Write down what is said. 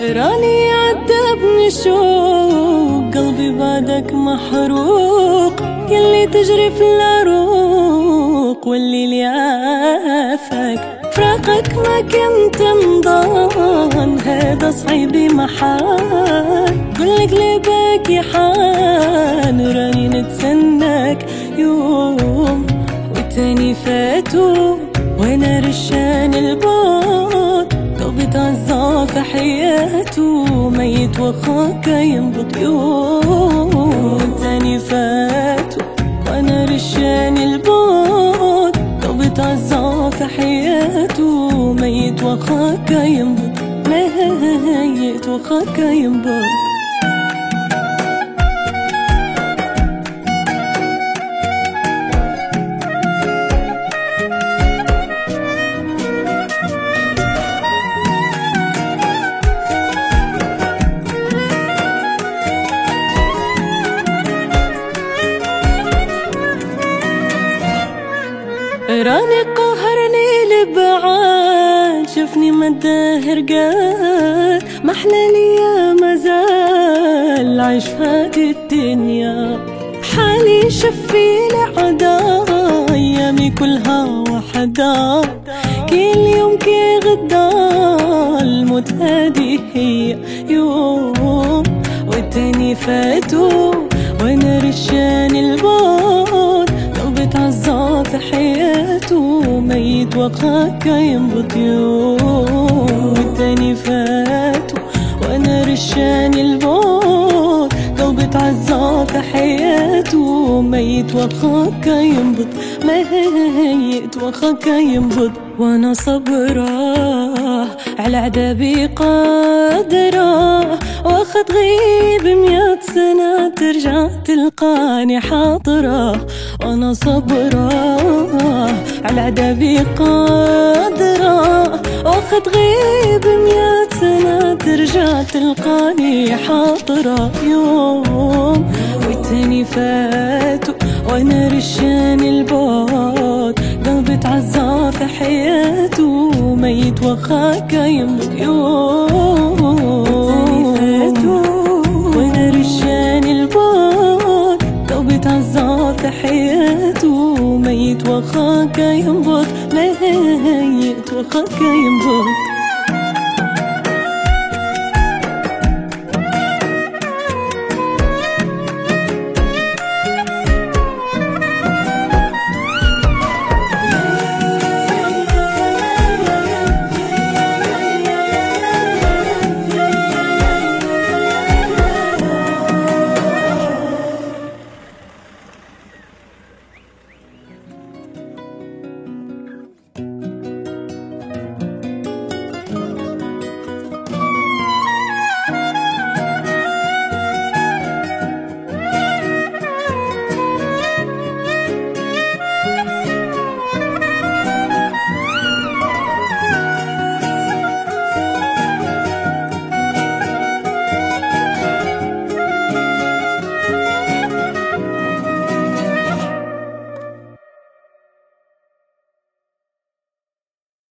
راني عذبني شوق قلبي بعدك محروق. ياللي تجري في العروق واللي ليعافك فراقك ما كنت مضان هذا صعيب محال قلك لباك يحان راني نتسناك يوم. وتاني فاتو وأنا رشان البوم تعزى في حياته ميت وخاك ينبض يوم والتاني فاتو وأنا رشان البوت قلبي تعزى في حياته ميت وخاك ينبض ميت وخاك ينبض راني قهرني لبعاد شفني قال محلى لي يا مازال عيش هذه الدنيا. حالي شفي لعدا أيامي كلها وحدا كل يوم كي غدا الموت هذه هي يوم. والتاني فاتو وأنا رشان البوت قلبي تعزى في ميت وخاك ينبض يوم والتاني فاتو وأنا رشان البوت قلبي تعزى في حياته ميت وخاك ينبض ميت وخاك ينبض وأنا صبرة على عذابي قادرة. واخد غيب مئة سنة ترجع تلقاني حاضرة وأنا صبرة على عذابي قادرة. واخد غيب مئة سنة ترجع تلقاني حاضرة. يوم والتاني فاتوا وأنا رشان البعد قلبي تعزى في حياته ميت وخاك يموت. يوم تعزى في حياته ميت وخاك ينبض ميت وخاك ينبض.